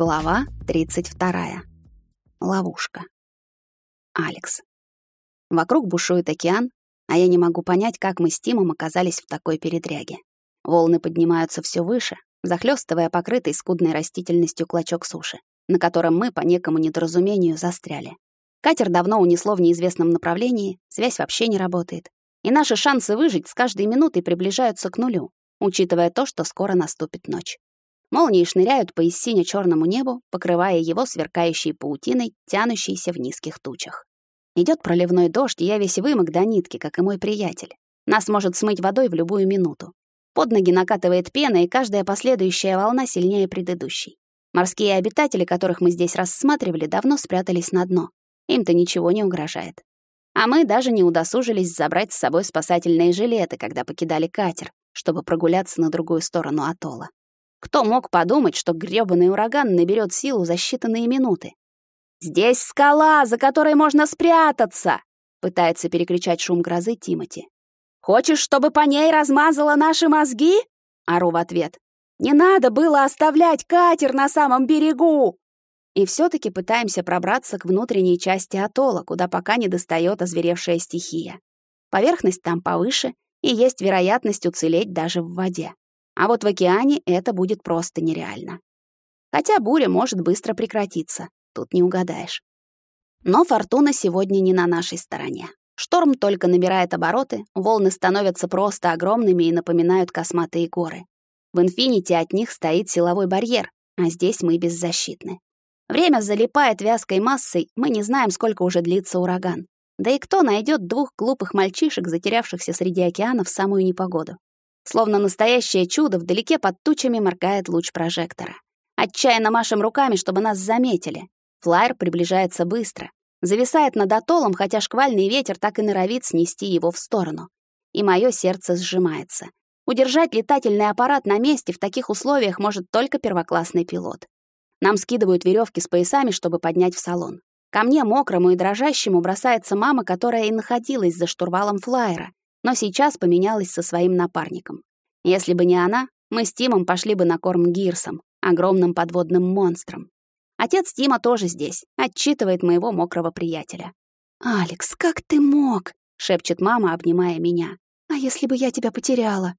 Глава 32. Ловушка. Алекс. Вокруг бушует океан, а я не могу понять, как мы с Тимом оказались в такой передряге. Волны поднимаются все выше, захлестывая покрытый скудной растительностью клочок суши, на котором мы по некому недоразумению застряли. Катер давно унесло в неизвестном направлении, связь вообще не работает. И наши шансы выжить с каждой минутой приближаются к нулю, учитывая то, что скоро наступит ночь. Молнии шныряют по сине черному небу, покрывая его сверкающей паутиной, тянущейся в низких тучах. Идет проливной дождь, и я весь вымок до нитки, как и мой приятель. Нас может смыть водой в любую минуту. Под ноги накатывает пена, и каждая последующая волна сильнее предыдущей. Морские обитатели, которых мы здесь рассматривали, давно спрятались на дно. Им-то ничего не угрожает. А мы даже не удосужились забрать с собой спасательные жилеты, когда покидали катер, чтобы прогуляться на другую сторону атолла. Кто мог подумать, что грёбаный ураган наберет силу за считанные минуты? «Здесь скала, за которой можно спрятаться!» пытается перекричать шум грозы Тимати. «Хочешь, чтобы по ней размазала наши мозги?» ору в ответ. «Не надо было оставлять катер на самом берегу!» И все таки пытаемся пробраться к внутренней части атолла, куда пока не достает озверевшая стихия. Поверхность там повыше, и есть вероятность уцелеть даже в воде. А вот в океане это будет просто нереально. Хотя буря может быстро прекратиться, тут не угадаешь. Но фортуна сегодня не на нашей стороне. Шторм только набирает обороты, волны становятся просто огромными и напоминают косматые горы. В инфинити от них стоит силовой барьер, а здесь мы беззащитны. Время залипает вязкой массой, мы не знаем, сколько уже длится ураган. Да и кто найдет двух глупых мальчишек, затерявшихся среди океана в самую непогоду? Словно настоящее чудо, вдалеке под тучами моргает луч прожектора. Отчаянно машем руками, чтобы нас заметили. Флайер приближается быстро. Зависает над атоллом, хотя шквальный ветер так и норовит снести его в сторону. И мое сердце сжимается. Удержать летательный аппарат на месте в таких условиях может только первоклассный пилот. Нам скидывают веревки с поясами, чтобы поднять в салон. Ко мне, мокрому и дрожащему, бросается мама, которая и находилась за штурвалом флайера, но сейчас поменялась со своим напарником. Если бы не она, мы с Тимом пошли бы на корм гирсам, огромным подводным монстрам. Отец Тима тоже здесь, отчитывает моего мокрого приятеля. «Алекс, как ты мог?» — шепчет мама, обнимая меня. «А если бы я тебя потеряла?»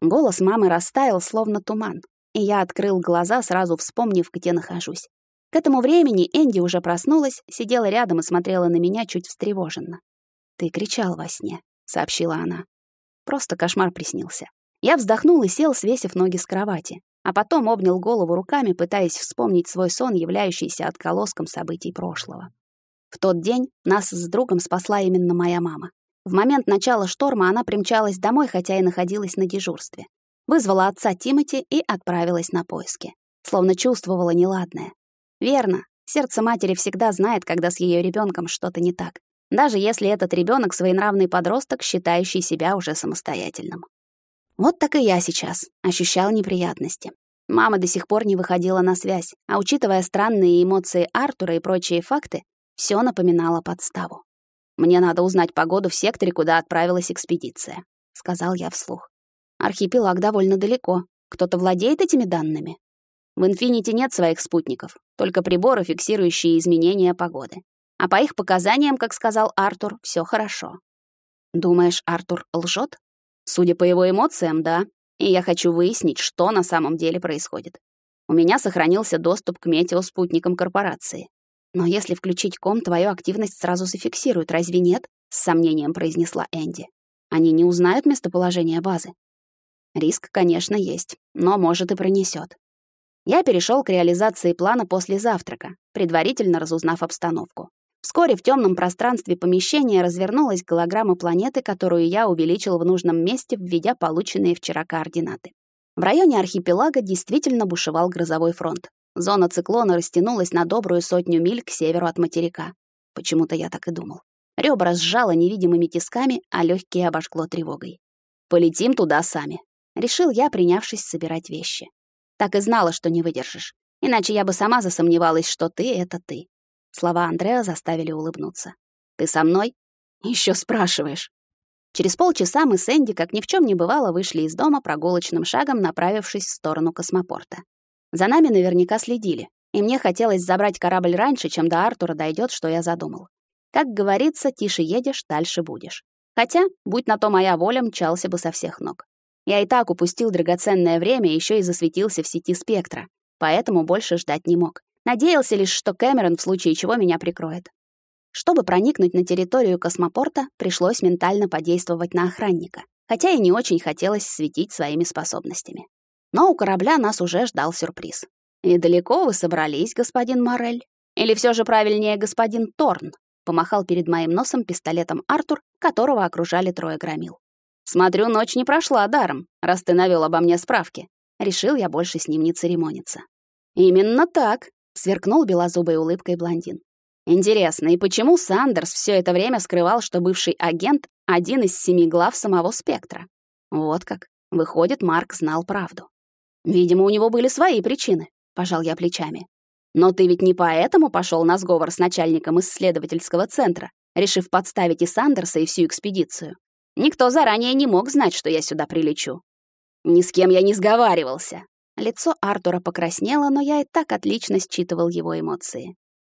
Голос мамы растаял, словно туман, и я открыл глаза, сразу вспомнив, где нахожусь. К этому времени Энди уже проснулась, сидела рядом и смотрела на меня чуть встревоженно. «Ты кричал во сне», — сообщила она. Просто кошмар приснился. Я вздохнул и сел, свесив ноги с кровати, а потом обнял голову руками, пытаясь вспомнить свой сон, являющийся отколоском событий прошлого. В тот день нас с другом спасла именно моя мама. В момент начала шторма она примчалась домой, хотя и находилась на дежурстве. Вызвала отца Тимати и отправилась на поиски. Словно чувствовала неладное. Верно, сердце матери всегда знает, когда с ее ребенком что-то не так даже если этот ребенок своенравный подросток, считающий себя уже самостоятельным. Вот так и я сейчас ощущал неприятности. Мама до сих пор не выходила на связь, а учитывая странные эмоции Артура и прочие факты, все напоминало подставу. «Мне надо узнать погоду в секторе, куда отправилась экспедиция», — сказал я вслух. «Архипелаг довольно далеко. Кто-то владеет этими данными?» В «Инфинити» нет своих спутников, только приборы, фиксирующие изменения погоды. А по их показаниям, как сказал Артур, все хорошо. Думаешь, Артур лжет? Судя по его эмоциям, да. И я хочу выяснить, что на самом деле происходит. У меня сохранился доступ к метеоспутникам корпорации. Но если включить ком, твою активность сразу зафиксируют, разве нет? С сомнением произнесла Энди. Они не узнают местоположение базы. Риск, конечно, есть, но может и пронесет. Я перешел к реализации плана после завтрака, предварительно разузнав обстановку. Вскоре в темном пространстве помещения развернулась голограмма планеты, которую я увеличил в нужном месте, введя полученные вчера координаты. В районе архипелага действительно бушевал грозовой фронт. Зона циклона растянулась на добрую сотню миль к северу от материка. Почему-то я так и думал. Ребра сжало невидимыми тисками, а легкие обожгло тревогой. «Полетим туда сами», — решил я, принявшись собирать вещи. Так и знала, что не выдержишь. Иначе я бы сама засомневалась, что ты — это ты. Слова Андреа заставили улыбнуться. «Ты со мной?» Еще спрашиваешь». Через полчаса мы с Энди, как ни в чем не бывало, вышли из дома прогулочным шагом, направившись в сторону космопорта. За нами наверняка следили, и мне хотелось забрать корабль раньше, чем до Артура дойдет, что я задумал. Как говорится, тише едешь, дальше будешь. Хотя, будь на то моя воля, мчался бы со всех ног. Я и так упустил драгоценное время, еще и засветился в сети спектра, поэтому больше ждать не мог. Надеялся лишь, что Кэмерон в случае чего меня прикроет. Чтобы проникнуть на территорию космопорта, пришлось ментально подействовать на охранника, хотя и не очень хотелось светить своими способностями. Но у корабля нас уже ждал сюрприз. «И далеко вы собрались, господин Морель? Или все же правильнее господин Торн?» Помахал перед моим носом пистолетом Артур, которого окружали трое громил. «Смотрю, ночь не прошла даром, раз ты навёл обо мне справки». Решил я больше с ним не церемониться. «Именно так», — сверкнул белозубой улыбкой блондин. Интересно, и почему Сандерс все это время скрывал, что бывший агент — один из семи глав самого спектра? Вот как. Выходит, Марк знал правду. Видимо, у него были свои причины, пожал я плечами. Но ты ведь не поэтому пошел на сговор с начальником исследовательского центра, решив подставить и Сандерса, и всю экспедицию. Никто заранее не мог знать, что я сюда прилечу. Ни с кем я не сговаривался. Лицо Артура покраснело, но я и так отлично считывал его эмоции.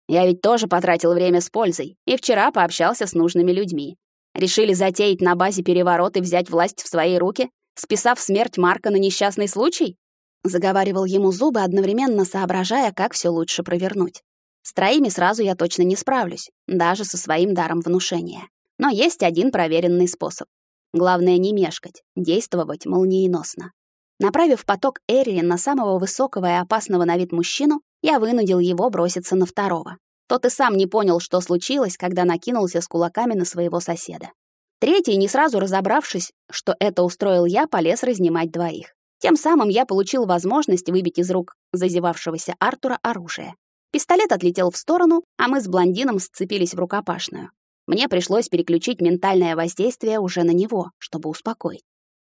Я ведь тоже потратил время с пользой и вчера пообщался с нужными людьми. Решили затеять на базе переворот и взять власть в свои руки, списав смерть Марка на несчастный случай? Заговаривал ему зубы, одновременно соображая, как все лучше провернуть. С троими сразу я точно не справлюсь, даже со своим даром внушения. Но есть один проверенный способ. Главное не мешкать, действовать молниеносно. Направив поток Эри на самого высокого и опасного на вид мужчину, я вынудил его броситься на второго. Тот и сам не понял, что случилось, когда накинулся с кулаками на своего соседа. Третий, не сразу разобравшись, что это устроил я, полез разнимать двоих. Тем самым я получил возможность выбить из рук зазевавшегося Артура оружие. Пистолет отлетел в сторону, а мы с блондином сцепились в рукопашную. Мне пришлось переключить ментальное воздействие уже на него, чтобы успокоить.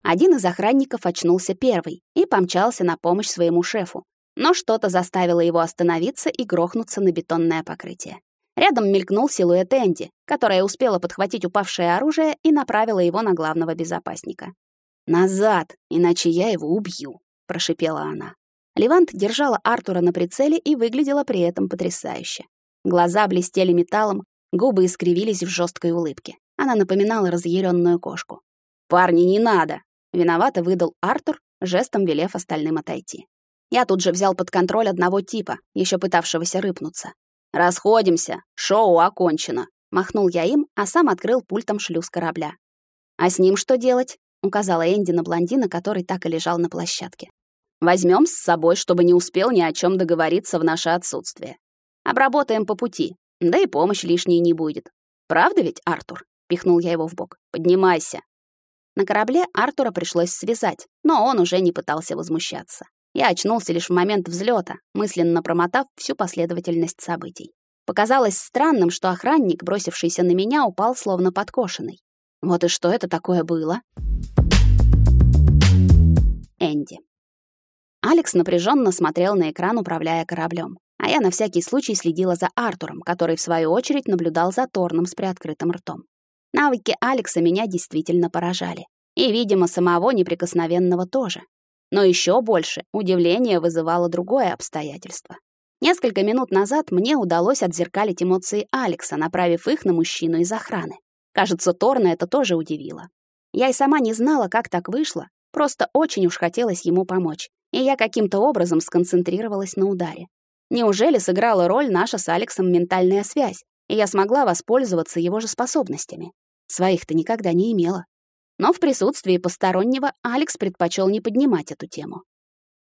Один из охранников очнулся первый и помчался на помощь своему шефу, но что-то заставило его остановиться и грохнуться на бетонное покрытие. Рядом мелькнул силуэт Энди, которая успела подхватить упавшее оружие и направила его на главного безопасника. «Назад, иначе я его убью», — прошипела она. Левант держала Артура на прицеле и выглядела при этом потрясающе. Глаза блестели металлом, губы искривились в жесткой улыбке. Она напоминала разъяренную кошку. «Парни, не надо!» — виновато выдал Артур, жестом велев остальным отойти. Я тут же взял под контроль одного типа, еще пытавшегося рыпнуться. «Расходимся, шоу окончено», — махнул я им, а сам открыл пультом шлюз корабля. «А с ним что делать?» — указала Энди на блондина, который так и лежал на площадке. Возьмем с собой, чтобы не успел ни о чем договориться в наше отсутствие. Обработаем по пути, да и помощь лишней не будет. Правда ведь, Артур?» — пихнул я его в бок. «Поднимайся». На корабле Артура пришлось связать, но он уже не пытался возмущаться. Я очнулся лишь в момент взлета, мысленно промотав всю последовательность событий. Показалось странным, что охранник, бросившийся на меня, упал словно подкошенный. Вот и что это такое было? Энди. Алекс напряженно смотрел на экран, управляя кораблем, а я на всякий случай следила за Артуром, который, в свою очередь, наблюдал за Торном с приоткрытым ртом. Навыки Алекса меня действительно поражали. И, видимо, самого неприкосновенного тоже. Но еще больше удивление вызывало другое обстоятельство. Несколько минут назад мне удалось отзеркалить эмоции Алекса, направив их на мужчину из охраны. Кажется, Торна это тоже удивило. Я и сама не знала, как так вышло, просто очень уж хотелось ему помочь, и я каким-то образом сконцентрировалась на ударе. Неужели сыграла роль наша с Алексом ментальная связь, и я смогла воспользоваться его же способностями? Своих-то никогда не имела но в присутствии постороннего Алекс предпочел не поднимать эту тему.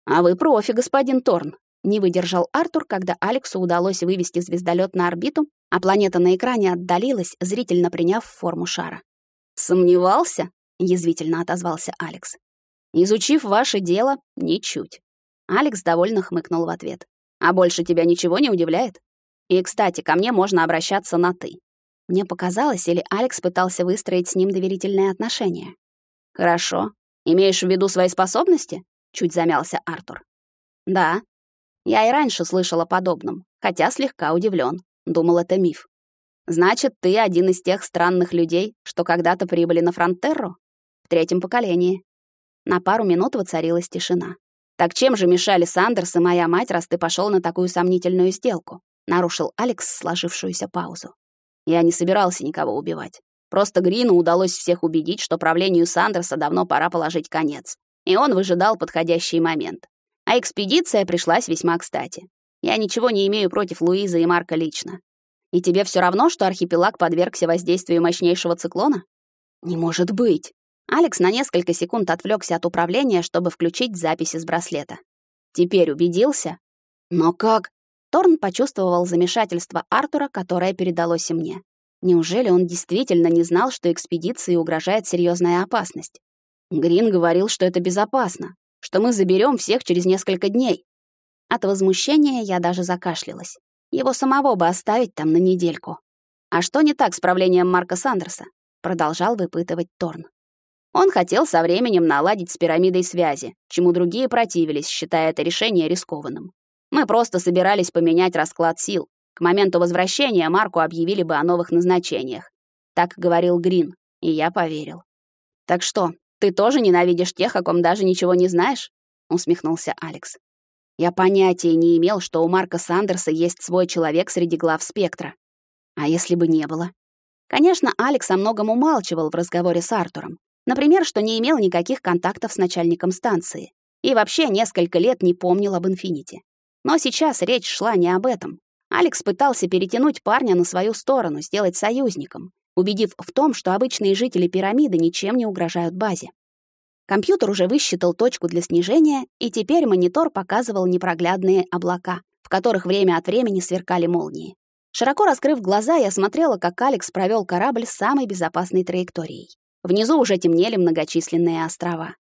«А вы профи, господин Торн», — не выдержал Артур, когда Алексу удалось вывести звездолет на орбиту, а планета на экране отдалилась, зрительно приняв форму шара. «Сомневался?» — язвительно отозвался Алекс. «Изучив ваше дело, ничуть». Алекс довольно хмыкнул в ответ. «А больше тебя ничего не удивляет? И, кстати, ко мне можно обращаться на «ты». Мне показалось, или Алекс пытался выстроить с ним доверительные отношения. «Хорошо. Имеешь в виду свои способности?» — чуть замялся Артур. «Да. Я и раньше слышал о подобном, хотя слегка удивлен. Думал, это миф. Значит, ты один из тех странных людей, что когда-то прибыли на Фронтерру? В третьем поколении. На пару минут воцарилась тишина. Так чем же мешали Сандерс и моя мать, раз ты пошел на такую сомнительную сделку? Нарушил Алекс сложившуюся паузу. Я не собирался никого убивать. Просто Грину удалось всех убедить, что правлению Сандерса давно пора положить конец. И он выжидал подходящий момент. А экспедиция пришлась весьма кстати. Я ничего не имею против Луизы и Марка лично. И тебе все равно, что архипелаг подвергся воздействию мощнейшего циклона? Не может быть. Алекс на несколько секунд отвлекся от управления, чтобы включить записи с браслета. Теперь убедился? Но как? Торн почувствовал замешательство Артура, которое передалось и мне. Неужели он действительно не знал, что экспедиции угрожает серьезная опасность? Грин говорил, что это безопасно, что мы заберем всех через несколько дней. От возмущения я даже закашлялась. Его самого бы оставить там на недельку. А что не так с правлением Марка Сандерса? Продолжал выпытывать Торн. Он хотел со временем наладить с пирамидой связи, чему другие противились, считая это решение рискованным. Мы просто собирались поменять расклад сил. К моменту возвращения Марку объявили бы о новых назначениях. Так говорил Грин, и я поверил. Так что, ты тоже ненавидишь тех, о ком даже ничего не знаешь? усмехнулся Алекс. Я понятия не имел, что у Марка Сандерса есть свой человек среди глав спектра. А если бы не было? Конечно, Алекс о многом умалчивал в разговоре с Артуром. Например, что не имел никаких контактов с начальником станции. И вообще несколько лет не помнил об Инфинити. Но сейчас речь шла не об этом. Алекс пытался перетянуть парня на свою сторону, сделать союзником, убедив в том, что обычные жители пирамиды ничем не угрожают базе. Компьютер уже высчитал точку для снижения, и теперь монитор показывал непроглядные облака, в которых время от времени сверкали молнии. Широко раскрыв глаза, я смотрела, как Алекс провел корабль самой безопасной траекторией. Внизу уже темнели многочисленные острова.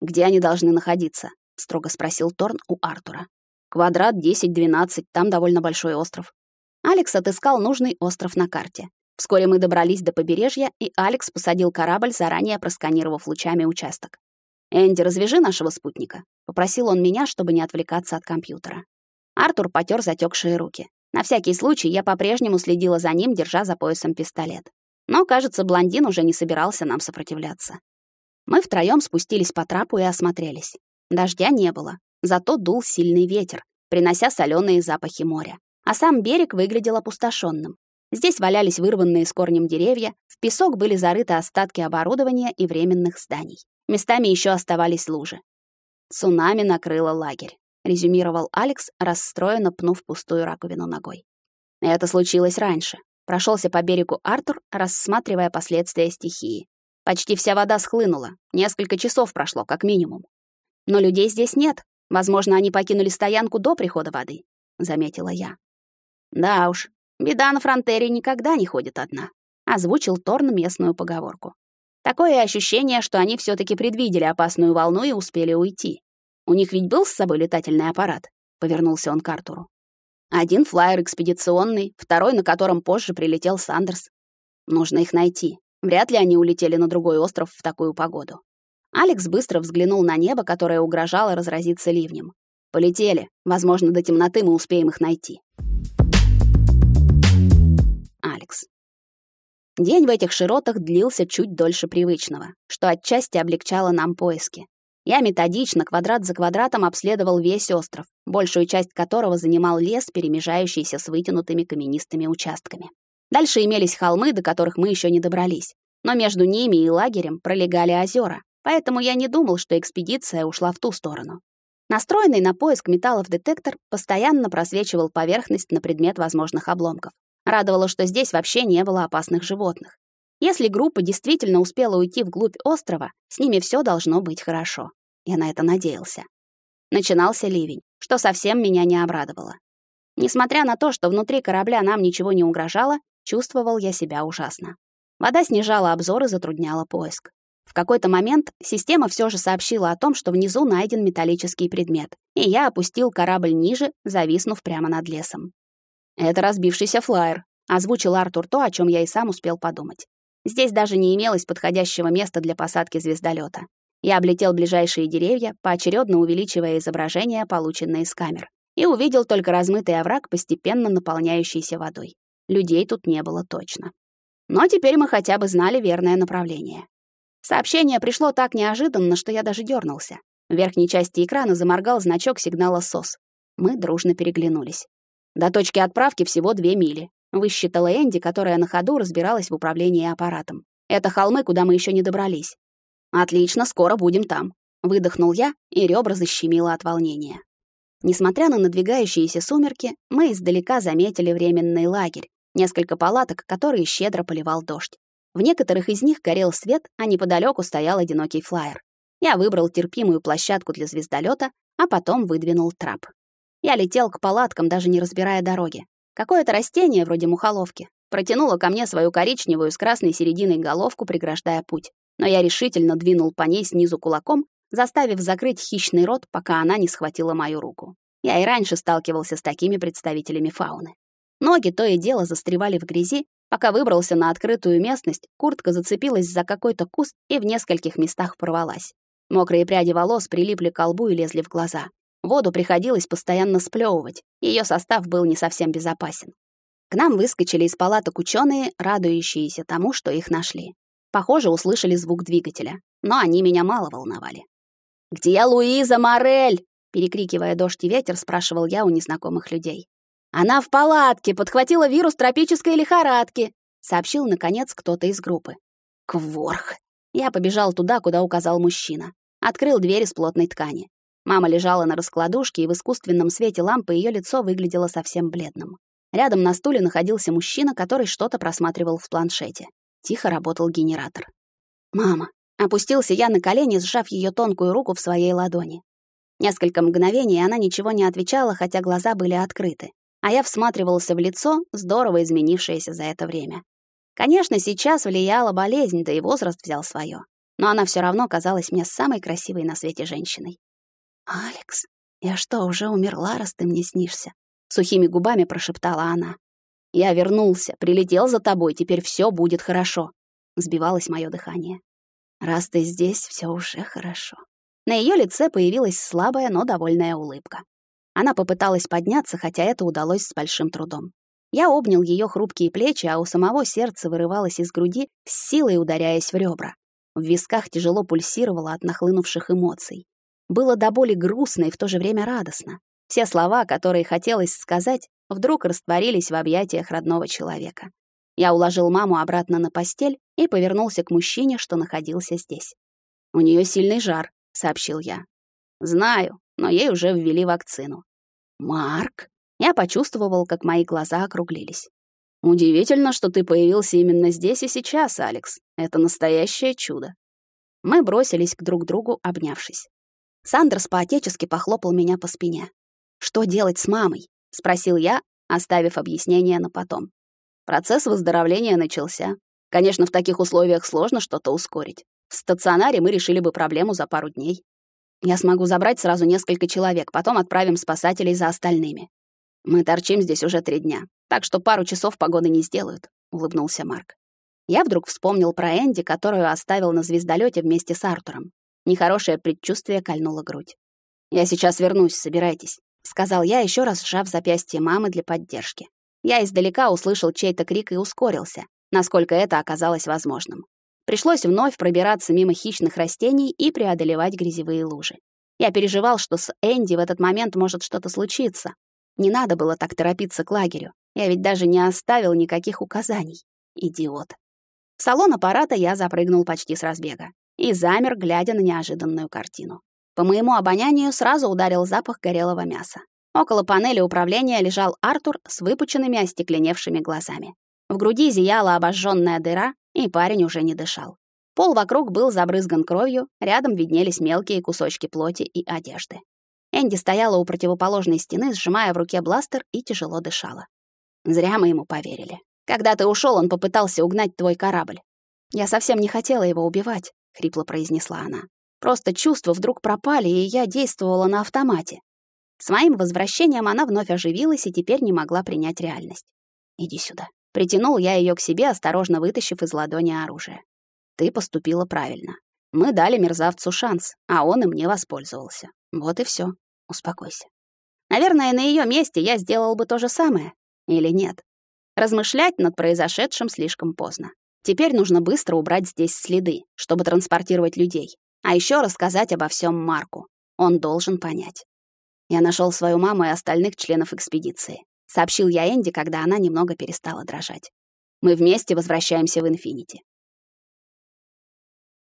«Где они должны находиться?» — строго спросил Торн у Артура. «Квадрат 10-12, там довольно большой остров». Алекс отыскал нужный остров на карте. Вскоре мы добрались до побережья, и Алекс посадил корабль, заранее просканировав лучами участок. «Энди, развяжи нашего спутника», — попросил он меня, чтобы не отвлекаться от компьютера. Артур потер затекшие руки. На всякий случай я по-прежнему следила за ним, держа за поясом пистолет. Но, кажется, блондин уже не собирался нам сопротивляться. Мы втроем спустились по трапу и осмотрелись. Дождя не было, зато дул сильный ветер, принося соленые запахи моря. А сам берег выглядел опустошенным. Здесь валялись вырванные с корнем деревья, в песок были зарыты остатки оборудования и временных зданий. Местами еще оставались лужи. Цунами накрыло лагерь, резюмировал Алекс, расстроенно пнув пустую раковину ногой. Это случилось раньше. Прошелся по берегу Артур, рассматривая последствия стихии. Почти вся вода схлынула. Несколько часов прошло, как минимум. Но людей здесь нет. Возможно, они покинули стоянку до прихода воды, заметила я. Да уж, беда на фронтере никогда не ходит одна, озвучил Торн местную поговорку. Такое ощущение, что они все таки предвидели опасную волну и успели уйти. У них ведь был с собой летательный аппарат, повернулся он к Артуру. Один флайер экспедиционный, второй, на котором позже прилетел Сандерс. Нужно их найти. Вряд ли они улетели на другой остров в такую погоду. Алекс быстро взглянул на небо, которое угрожало разразиться ливнем. Полетели. Возможно, до темноты мы успеем их найти. Алекс. День в этих широтах длился чуть дольше привычного, что отчасти облегчало нам поиски. Я методично, квадрат за квадратом обследовал весь остров, большую часть которого занимал лес, перемежающийся с вытянутыми каменистыми участками. Дальше имелись холмы, до которых мы еще не добрались, но между ними и лагерем пролегали озера, поэтому я не думал, что экспедиция ушла в ту сторону. Настроенный на поиск металлов детектор постоянно просвечивал поверхность на предмет возможных обломков. Радовало, что здесь вообще не было опасных животных. Если группа действительно успела уйти вглубь острова, с ними все должно быть хорошо. Я на это надеялся. Начинался ливень, что совсем меня не обрадовало. Несмотря на то, что внутри корабля нам ничего не угрожало, чувствовал я себя ужасно. Вода снижала обзор и затрудняла поиск. В какой-то момент система все же сообщила о том, что внизу найден металлический предмет, и я опустил корабль ниже, зависнув прямо над лесом. «Это разбившийся флайер», — озвучил Артур то, о чем я и сам успел подумать. Здесь даже не имелось подходящего места для посадки звездолета. Я облетел ближайшие деревья, поочередно увеличивая изображение, полученное из камер, и увидел только размытый овраг, постепенно наполняющийся водой. Людей тут не было точно. Но теперь мы хотя бы знали верное направление. Сообщение пришло так неожиданно, что я даже дернулся. В верхней части экрана заморгал значок сигнала СОС. Мы дружно переглянулись. До точки отправки всего две мили. Высчитала Энди, которая на ходу разбиралась в управлении аппаратом. Это холмы, куда мы еще не добрались. Отлично, скоро будем там. Выдохнул я, и ребра защемило от волнения. Несмотря на надвигающиеся сумерки, мы издалека заметили временный лагерь, несколько палаток, которые щедро поливал дождь. В некоторых из них горел свет, а неподалеку стоял одинокий флайер. Я выбрал терпимую площадку для звездолета, а потом выдвинул трап. Я летел к палаткам, даже не разбирая дороги. Какое-то растение, вроде мухоловки, протянуло ко мне свою коричневую с красной серединой головку, преграждая путь. Но я решительно двинул по ней снизу кулаком, заставив закрыть хищный рот, пока она не схватила мою руку. Я и раньше сталкивался с такими представителями фауны. Ноги то и дело застревали в грязи, пока выбрался на открытую местность, куртка зацепилась за какой-то куст и в нескольких местах порвалась. Мокрые пряди волос прилипли к лбу и лезли в глаза. Воду приходилось постоянно сплевывать, ее состав был не совсем безопасен. К нам выскочили из палаток ученые, радующиеся тому, что их нашли. Похоже, услышали звук двигателя, но они меня мало волновали. «Где Луиза Морель?» Перекрикивая дождь и ветер, спрашивал я у незнакомых людей. «Она в палатке, подхватила вирус тропической лихорадки», сообщил, наконец, кто-то из группы. «Кворх!» Я побежал туда, куда указал мужчина. Открыл дверь из плотной ткани. Мама лежала на раскладушке, и в искусственном свете лампы ее лицо выглядело совсем бледным. Рядом на стуле находился мужчина, который что-то просматривал в планшете. Тихо работал генератор. «Мама!» Опустился я на колени, сжав ее тонкую руку в своей ладони. Несколько мгновений она ничего не отвечала, хотя глаза были открыты. А я всматривался в лицо, здорово изменившееся за это время. Конечно, сейчас влияла болезнь, да и возраст взял свое. Но она все равно казалась мне самой красивой на свете женщиной. «Алекс, я что, уже умерла, раз ты мне снишься?» Сухими губами прошептала она. «Я вернулся, прилетел за тобой, теперь все будет хорошо». Сбивалось мое дыхание. Раз ты здесь, все уже хорошо. На ее лице появилась слабая, но довольная улыбка. Она попыталась подняться, хотя это удалось с большим трудом. Я обнял ее хрупкие плечи, а у самого сердца вырывалось из груди, с силой ударяясь в ребра. В висках тяжело пульсировало от нахлынувших эмоций. Было до боли грустно и в то же время радостно. Все слова, которые хотелось сказать, вдруг растворились в объятиях родного человека. Я уложил маму обратно на постель и повернулся к мужчине, что находился здесь. «У нее сильный жар», — сообщил я. «Знаю, но ей уже ввели вакцину». «Марк?» Я почувствовал, как мои глаза округлились. «Удивительно, что ты появился именно здесь и сейчас, Алекс. Это настоящее чудо». Мы бросились к друг другу, обнявшись. Сандерс поотечески похлопал меня по спине. «Что делать с мамой?» — спросил я, оставив объяснение на потом. Процесс выздоровления начался. Конечно, в таких условиях сложно что-то ускорить. В стационаре мы решили бы проблему за пару дней. Я смогу забрать сразу несколько человек, потом отправим спасателей за остальными. Мы торчим здесь уже три дня, так что пару часов погоды не сделают, улыбнулся Марк. Я вдруг вспомнил про Энди, которую оставил на звездолете вместе с Артуром. Нехорошее предчувствие кольнуло грудь. Я сейчас вернусь, собирайтесь, сказал я, еще раз сжав запястье мамы для поддержки. Я издалека услышал чей-то крик и ускорился, насколько это оказалось возможным. Пришлось вновь пробираться мимо хищных растений и преодолевать грязевые лужи. Я переживал, что с Энди в этот момент может что-то случиться. Не надо было так торопиться к лагерю. Я ведь даже не оставил никаких указаний. Идиот. В салон аппарата я запрыгнул почти с разбега и замер, глядя на неожиданную картину. По моему обонянию сразу ударил запах горелого мяса. Около панели управления лежал Артур с выпученными остекленевшими глазами. В груди зияла обожженная дыра, и парень уже не дышал. Пол вокруг был забрызган кровью, рядом виднелись мелкие кусочки плоти и одежды. Энди стояла у противоположной стены, сжимая в руке бластер и тяжело дышала. Зря мы ему поверили. Когда ты ушел, он попытался угнать твой корабль. Я совсем не хотела его убивать, хрипло произнесла она. Просто чувства вдруг пропали, и я действовала на автомате. С моим возвращением она вновь оживилась и теперь не могла принять реальность. «Иди сюда». Притянул я ее к себе, осторожно вытащив из ладони оружие. Ты поступила правильно. Мы дали мерзавцу шанс, а он им не воспользовался. Вот и все. Успокойся. Наверное, на ее месте я сделал бы то же самое. Или нет? Размышлять над произошедшим слишком поздно. Теперь нужно быстро убрать здесь следы, чтобы транспортировать людей. А еще рассказать обо всем Марку. Он должен понять. Я нашел свою маму и остальных членов экспедиции сообщил я Энди, когда она немного перестала дрожать. Мы вместе возвращаемся в Инфинити.